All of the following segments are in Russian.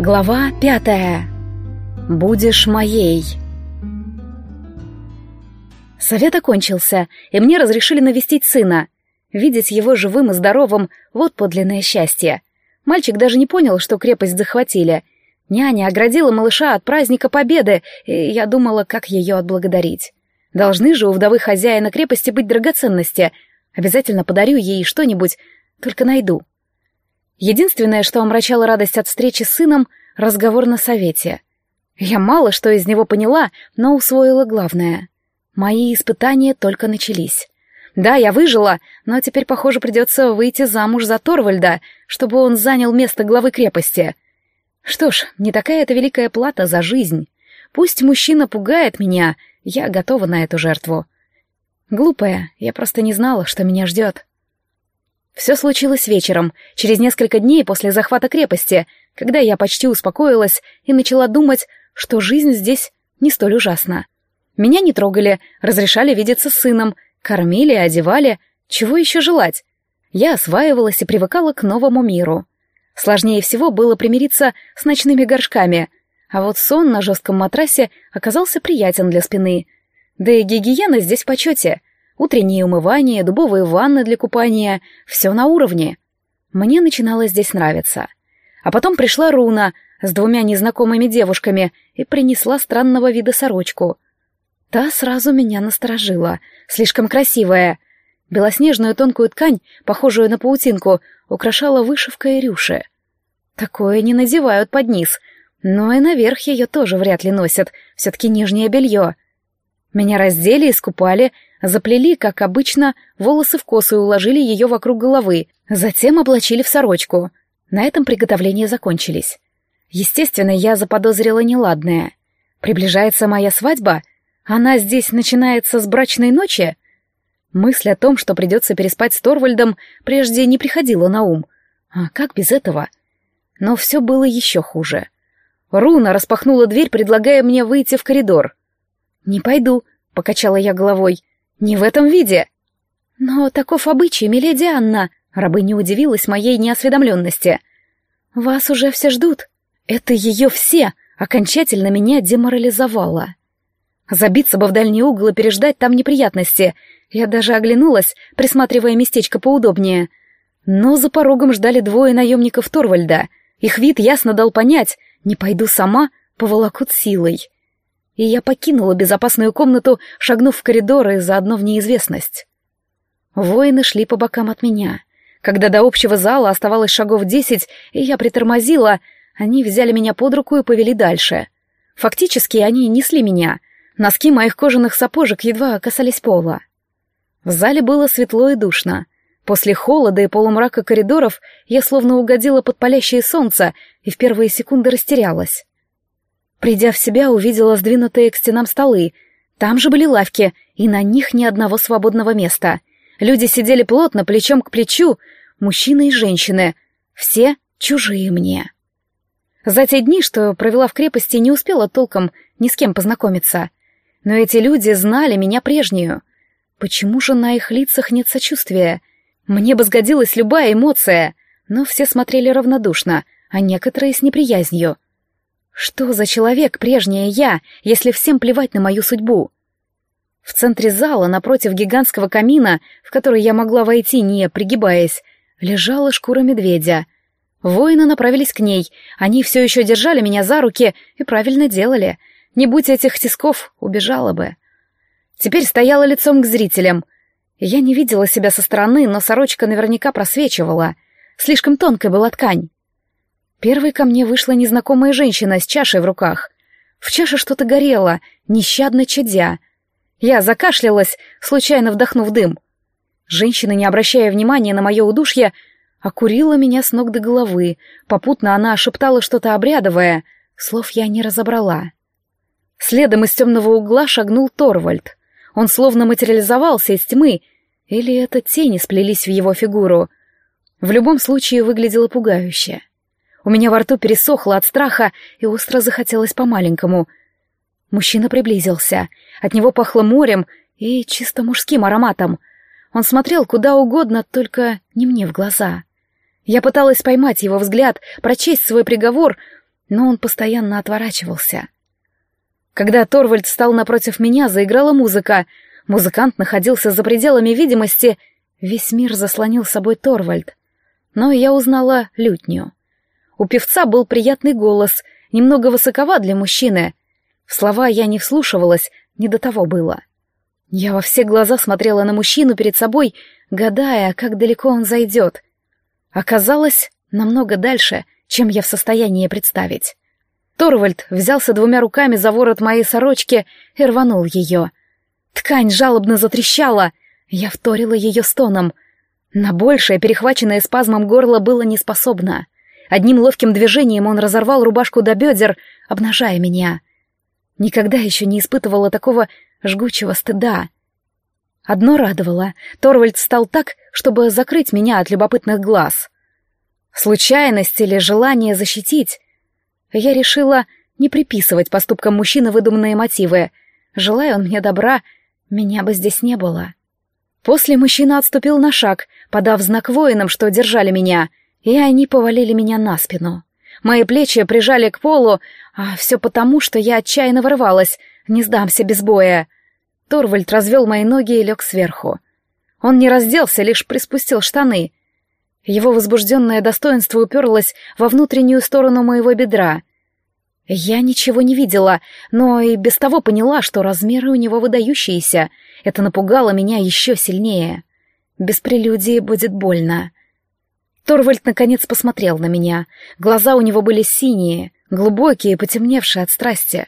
Глава пятая. Будешь моей. Совет окончился, и мне разрешили навестить сына. Видеть его живым и здоровым — вот подлинное счастье. Мальчик даже не понял, что крепость захватили. Няня оградила малыша от праздника Победы, и я думала, как ее отблагодарить. Должны же у вдовы хозяина крепости быть драгоценности. Обязательно подарю ей что-нибудь, только найду. Единственное, что омрачало радость от встречи с сыном — разговор на совете. Я мало что из него поняла, но усвоила главное. Мои испытания только начались. Да, я выжила, но теперь, похоже, придется выйти замуж за Торвальда, чтобы он занял место главы крепости. Что ж, не такая это великая плата за жизнь. Пусть мужчина пугает меня, я готова на эту жертву. Глупая, я просто не знала, что меня ждет. Все случилось вечером, через несколько дней после захвата крепости, когда я почти успокоилась и начала думать, что жизнь здесь не столь ужасна. Меня не трогали, разрешали видеться с сыном, кормили, одевали. Чего еще желать? Я осваивалась и привыкала к новому миру. Сложнее всего было примириться с ночными горшками, а вот сон на жестком матрасе оказался приятен для спины. Да и гигиена здесь в почете — Утреннее умывание, дубовые ванны для купания — все на уровне. Мне начинало здесь нравиться. А потом пришла Руна с двумя незнакомыми девушками и принесла странного вида сорочку. Та сразу меня насторожила, слишком красивая. Белоснежную тонкую ткань, похожую на паутинку, украшала вышивка и рюши. Такое не надевают под низ, но и наверх ее тоже вряд ли носят, все-таки нижнее белье. Меня раздели, искупали, Заплели, как обычно, волосы в косу и уложили ее вокруг головы, затем облачили в сорочку. На этом приготовления закончились. Естественно, я заподозрила неладное. Приближается моя свадьба? Она здесь начинается с брачной ночи? Мысль о том, что придется переспать с Торвальдом, прежде не приходила на ум. А как без этого? Но все было еще хуже. Руна распахнула дверь, предлагая мне выйти в коридор. «Не пойду», — покачала я головой. Не в этом виде. Но таков обычай, миледи Анна. Рабыня удивилась моей неосведомленности. Вас уже все ждут. Это ее все окончательно меня деморализовало. Забиться бы в дальний угол и переждать там неприятности. Я даже оглянулась, присматривая местечко поудобнее. Но за порогом ждали двое наемников Торвальда. Их вид ясно дал понять, не пойду сама, поволокут силой и я покинула безопасную комнату, шагнув в коридор и заодно в неизвестность. Воины шли по бокам от меня. Когда до общего зала оставалось шагов десять, и я притормозила, они взяли меня под руку и повели дальше. Фактически они несли меня. Носки моих кожаных сапожек едва касались пола. В зале было светло и душно. После холода и полумрака коридоров я словно угодила под палящее солнце и в первые секунды растерялась. Придя в себя, увидела сдвинутые к стенам столы. Там же были лавки, и на них ни одного свободного места. Люди сидели плотно, плечом к плечу, мужчины и женщины. Все чужие мне. За те дни, что провела в крепости, не успела толком ни с кем познакомиться. Но эти люди знали меня прежнюю. Почему же на их лицах нет сочувствия? Мне бы сгодилась любая эмоция, но все смотрели равнодушно, а некоторые с неприязнью — что за человек прежняя я, если всем плевать на мою судьбу? В центре зала, напротив гигантского камина, в который я могла войти, не пригибаясь, лежала шкура медведя. Воины направились к ней, они все еще держали меня за руки и правильно делали. Не будь этих тисков, убежала бы. Теперь стояла лицом к зрителям. Я не видела себя со стороны, но сорочка наверняка просвечивала. Слишком тонкая была ткань. Первой ко мне вышла незнакомая женщина с чашей в руках. В чаше что-то горело, нещадно чадя. Я закашлялась, случайно вдохнув дым. Женщина, не обращая внимания на мое удушье, окурила меня с ног до головы. Попутно она шептала что-то обрядовое. Слов я не разобрала. Следом из темного угла шагнул Торвальд. Он словно материализовался из тьмы, или это тени сплелись в его фигуру. В любом случае выглядело пугающе. У меня во рту пересохло от страха и остро захотелось по-маленькому. Мужчина приблизился. От него пахло морем и чисто мужским ароматом. Он смотрел куда угодно, только не мне в глаза. Я пыталась поймать его взгляд, прочесть свой приговор, но он постоянно отворачивался. Когда Торвальд встал напротив меня, заиграла музыка. Музыкант находился за пределами видимости. Весь мир заслонил собой Торвальд. Но я узнала лютню. У певца был приятный голос, немного высоковат для мужчины. В слова я не вслушивалась, не до того было. Я во все глаза смотрела на мужчину перед собой, гадая, как далеко он зайдет. Оказалось, намного дальше, чем я в состоянии представить. Торвальд взялся двумя руками за ворот моей сорочки и рванул ее. Ткань жалобно затрещала, я вторила ее стоном. На большее, перехваченное спазмом горло, было неспособно. Одним ловким движением он разорвал рубашку до бедер, обнажая меня. Никогда еще не испытывала такого жгучего стыда. Одно радовало — Торвальд встал так, чтобы закрыть меня от любопытных глаз. Случайность или желание защитить? Я решила не приписывать поступкам мужчины выдуманные мотивы. Желая он мне добра, меня бы здесь не было. После мужчина отступил на шаг, подав знак воинам, что держали меня, и они повалили меня на спину. Мои плечи прижали к полу, а все потому, что я отчаянно вырывалась, не сдамся без боя. Торвальд развел мои ноги и лег сверху. Он не разделся, лишь приспустил штаны. Его возбужденное достоинство уперлось во внутреннюю сторону моего бедра. Я ничего не видела, но и без того поняла, что размеры у него выдающиеся. Это напугало меня еще сильнее. Без прелюдии будет больно. Торвальд наконец посмотрел на меня. Глаза у него были синие, глубокие, потемневшие от страсти.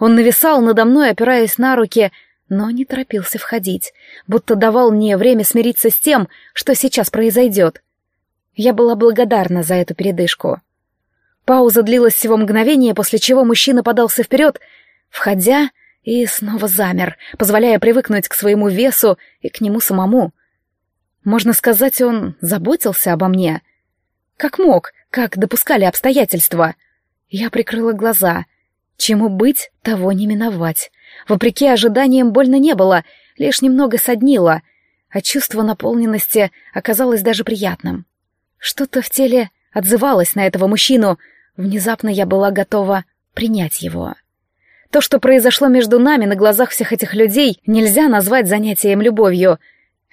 Он нависал надо мной, опираясь на руки, но не торопился входить, будто давал мне время смириться с тем, что сейчас произойдет. Я была благодарна за эту передышку. Пауза длилась всего мгновение, после чего мужчина подался вперед, входя и снова замер, позволяя привыкнуть к своему весу и к нему самому. Можно сказать, он заботился обо мне. Как мог, как допускали обстоятельства. Я прикрыла глаза — Чему быть, того не миновать. Вопреки ожиданиям больно не было, лишь немного соднило, а чувство наполненности оказалось даже приятным. Что-то в теле отзывалось на этого мужчину, внезапно я была готова принять его. То, что произошло между нами на глазах всех этих людей, нельзя назвать занятием любовью.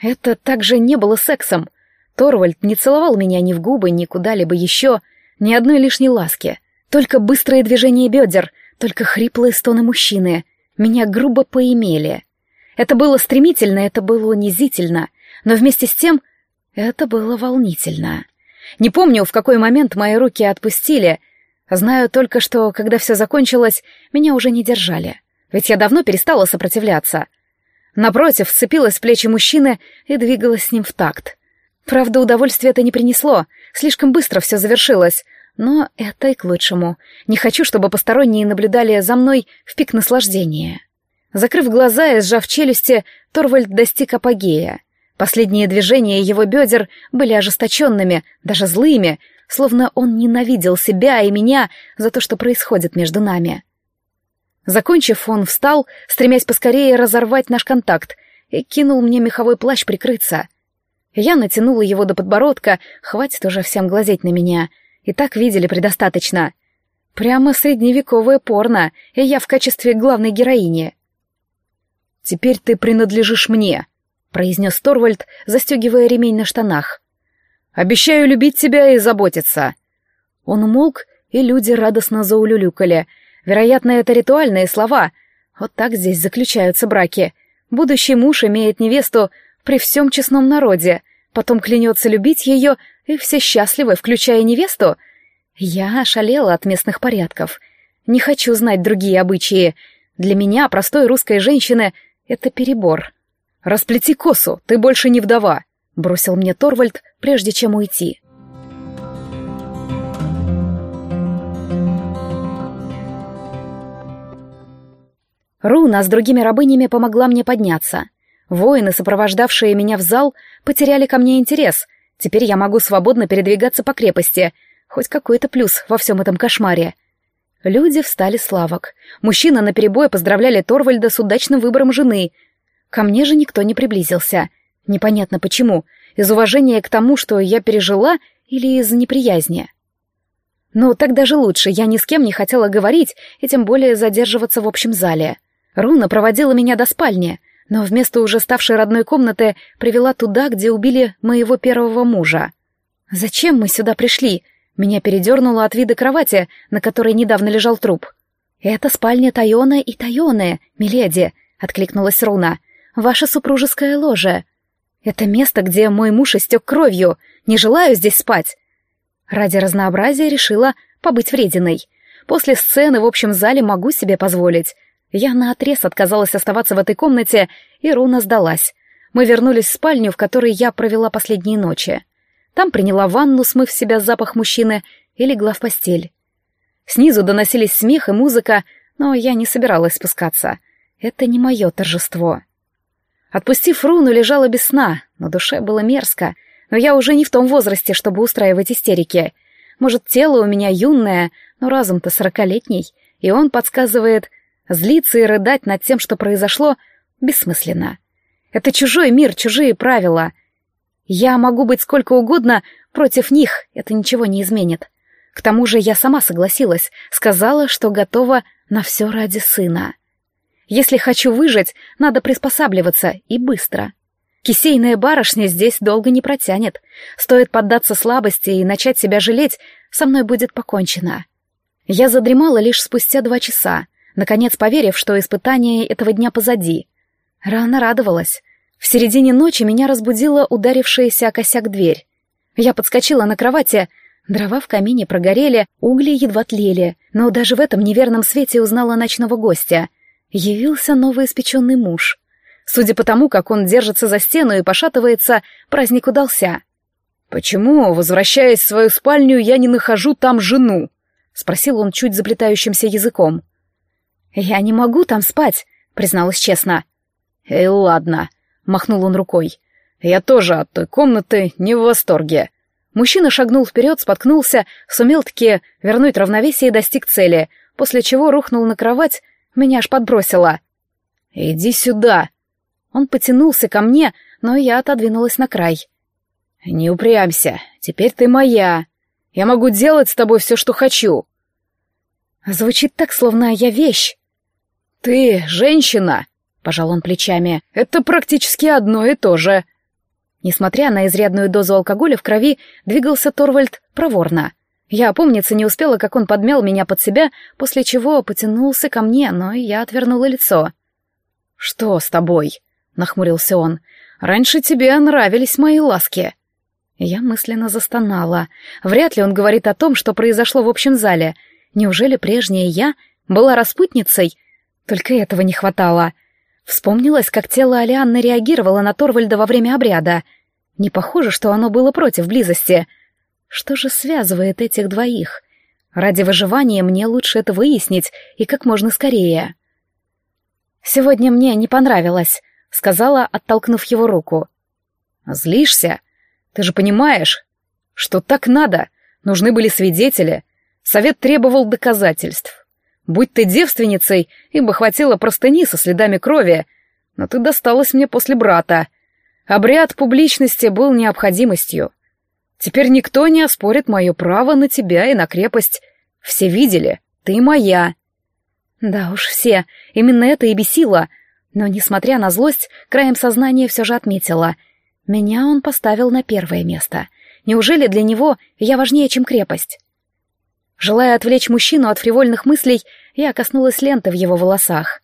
Это также не было сексом. Торвальд не целовал меня ни в губы, ни куда-либо еще, ни одной лишней ласки. Только быстрые движения бедер — только хриплые стоны мужчины. Меня грубо поимели. Это было стремительно, это было унизительно, но вместе с тем это было волнительно. Не помню, в какой момент мои руки отпустили. Знаю только, что, когда все закончилось, меня уже не держали. Ведь я давно перестала сопротивляться. Напротив, сцепилась в плечи мужчины и двигалась с ним в такт. Правда, удовольствия это не принесло. Слишком быстро все завершилось. Но это и к лучшему. Не хочу, чтобы посторонние наблюдали за мной в пик наслаждения. Закрыв глаза и сжав челюсти, Торвальд достиг апогея. Последние движения его бедер были ожесточенными, даже злыми, словно он ненавидел себя и меня за то, что происходит между нами. Закончив, он встал, стремясь поскорее разорвать наш контакт, и кинул мне меховой плащ прикрыться. Я натянула его до подбородка, хватит уже всем глазеть на меня — и так видели предостаточно. Прямо средневековое порно, и я в качестве главной героини. «Теперь ты принадлежишь мне», — произнес Торвальд, застегивая ремень на штанах. «Обещаю любить тебя и заботиться». Он умолк, и люди радостно заулюлюкали. Вероятно, это ритуальные слова. Вот так здесь заключаются браки. Будущий муж имеет невесту при всем честном народе, потом клянется любить ее и все счастливы, включая невесту. Я ошалела от местных порядков. Не хочу знать другие обычаи. Для меня, простой русской женщины, это перебор. «Расплети косу, ты больше не вдова», — бросил мне Торвальд, прежде чем уйти. Руна с другими рабынями помогла мне подняться. Воины, сопровождавшие меня в зал, потеряли ко мне интерес, Теперь я могу свободно передвигаться по крепости. Хоть какой-то плюс во всем этом кошмаре. Люди встали с лавок. Мужчины наперебой поздравляли Торвальда с удачным выбором жены. Ко мне же никто не приблизился. Непонятно почему. Из уважения к тому, что я пережила, или из неприязни. Ну, так даже лучше, я ни с кем не хотела говорить и тем более задерживаться в общем зале. Руна проводила меня до спальни, но вместо уже ставшей родной комнаты привела туда, где убили моего первого мужа. Зачем мы сюда пришли? Меня передернуло от вида кровати, на которой недавно лежал труп. «Это спальня Тайона и Тайоны, миледи», — откликнулась Руна. «Ваша супружеская ложа. Это место, где мой муж истек кровью. Не желаю здесь спать». Ради разнообразия решила побыть врединой. После сцены в общем зале могу себе позволить. Я наотрез отказалась оставаться в этой комнате, и Руна сдалась. Мы вернулись в спальню, в которой я провела последние ночи. Там приняла ванну, смыв в себя запах мужчины, и легла в постель. Снизу доносились смех и музыка, но я не собиралась спускаться. Это не мое торжество. Отпустив руну, лежала без сна, на душе было мерзко, но я уже не в том возрасте, чтобы устраивать истерики. Может, тело у меня юное, но разум-то сорокалетний, и он подсказывает, злиться и рыдать над тем, что произошло, бессмысленно. Это чужой мир, чужие правила — я могу быть сколько угодно, против них это ничего не изменит. К тому же я сама согласилась, сказала, что готова на все ради сына. Если хочу выжить, надо приспосабливаться и быстро. Кисейная барышня здесь долго не протянет. Стоит поддаться слабости и начать себя жалеть, со мной будет покончено. Я задремала лишь спустя два часа, наконец поверив, что испытание этого дня позади. Рано радовалась. В середине ночи меня разбудила ударившаяся о косяк дверь. Я подскочила на кровати, дрова в камине прогорели, угли едва тлели, но даже в этом неверном свете узнала ночного гостя. Явился новоиспеченный муж. Судя по тому, как он держится за стену и пошатывается, праздник удался. «Почему, возвращаясь в свою спальню, я не нахожу там жену?» — спросил он чуть заплетающимся языком. «Я не могу там спать», — призналась честно. «Эй, ладно», — махнул он рукой. «Я тоже от той комнаты не в восторге». Мужчина шагнул вперед, споткнулся, сумел-таки вернуть равновесие и достиг цели, после чего рухнул на кровать, меня аж подбросило. «Иди сюда!» Он потянулся ко мне, но я отодвинулась на край. «Не упрямься, теперь ты моя. Я могу делать с тобой все, что хочу». Звучит так, словно я вещь. «Ты женщина!» Пожал он плечами. «Это практически одно и то же». Несмотря на изрядную дозу алкоголя в крови, двигался Торвальд проворно. Я опомниться не успела, как он подмял меня под себя, после чего потянулся ко мне, но я отвернула лицо. «Что с тобой?» — нахмурился он. «Раньше тебе нравились мои ласки». Я мысленно застонала. Вряд ли он говорит о том, что произошло в общем зале. Неужели прежняя я была распутницей? Только этого не хватало. Вспомнилось, как тело Алианны реагировало на Торвальда во время обряда. Не похоже, что оно было против близости. Что же связывает этих двоих? Ради выживания мне лучше это выяснить и как можно скорее. «Сегодня мне не понравилось», — сказала, оттолкнув его руку. «Злишься? Ты же понимаешь, что так надо. Нужны были свидетели. Совет требовал доказательств. Будь ты девственницей, им бы хватило простыни со следами крови, но ты досталась мне после брата. Обряд публичности был необходимостью. Теперь никто не оспорит мое право на тебя и на крепость. Все видели, ты моя. Да уж все, именно это и бесило. Но, несмотря на злость, краем сознания все же отметила. Меня он поставил на первое место. Неужели для него я важнее, чем крепость? Желая отвлечь мужчину от фривольных мыслей, я коснулась ленты в его волосах.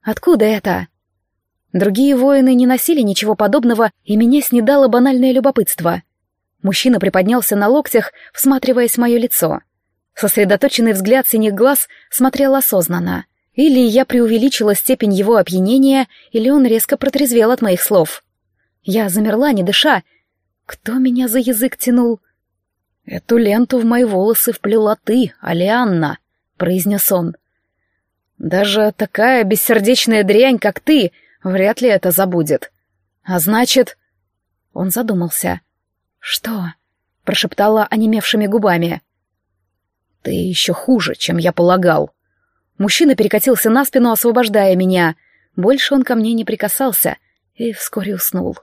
«Откуда это?» Другие воины не носили ничего подобного, и меня снедало банальное любопытство. Мужчина приподнялся на локтях, всматриваясь в мое лицо. Сосредоточенный взгляд синих глаз смотрел осознанно. Или я преувеличила степень его опьянения, или он резко протрезвел от моих слов. Я замерла, не дыша. Кто меня за язык тянул? «Эту ленту в мои волосы вплела ты, Алианна», — произнес он. «Даже такая бессердечная дрянь, как ты, вряд ли это забудет. А значит...» Он задумался. «Что?» — прошептала онемевшими губами. «Ты еще хуже, чем я полагал». Мужчина перекатился на спину, освобождая меня. Больше он ко мне не прикасался и вскоре уснул.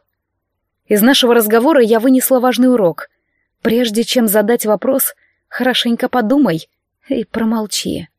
Из нашего разговора я вынесла важный урок. Прежде чем задать вопрос, хорошенько подумай и промолчи.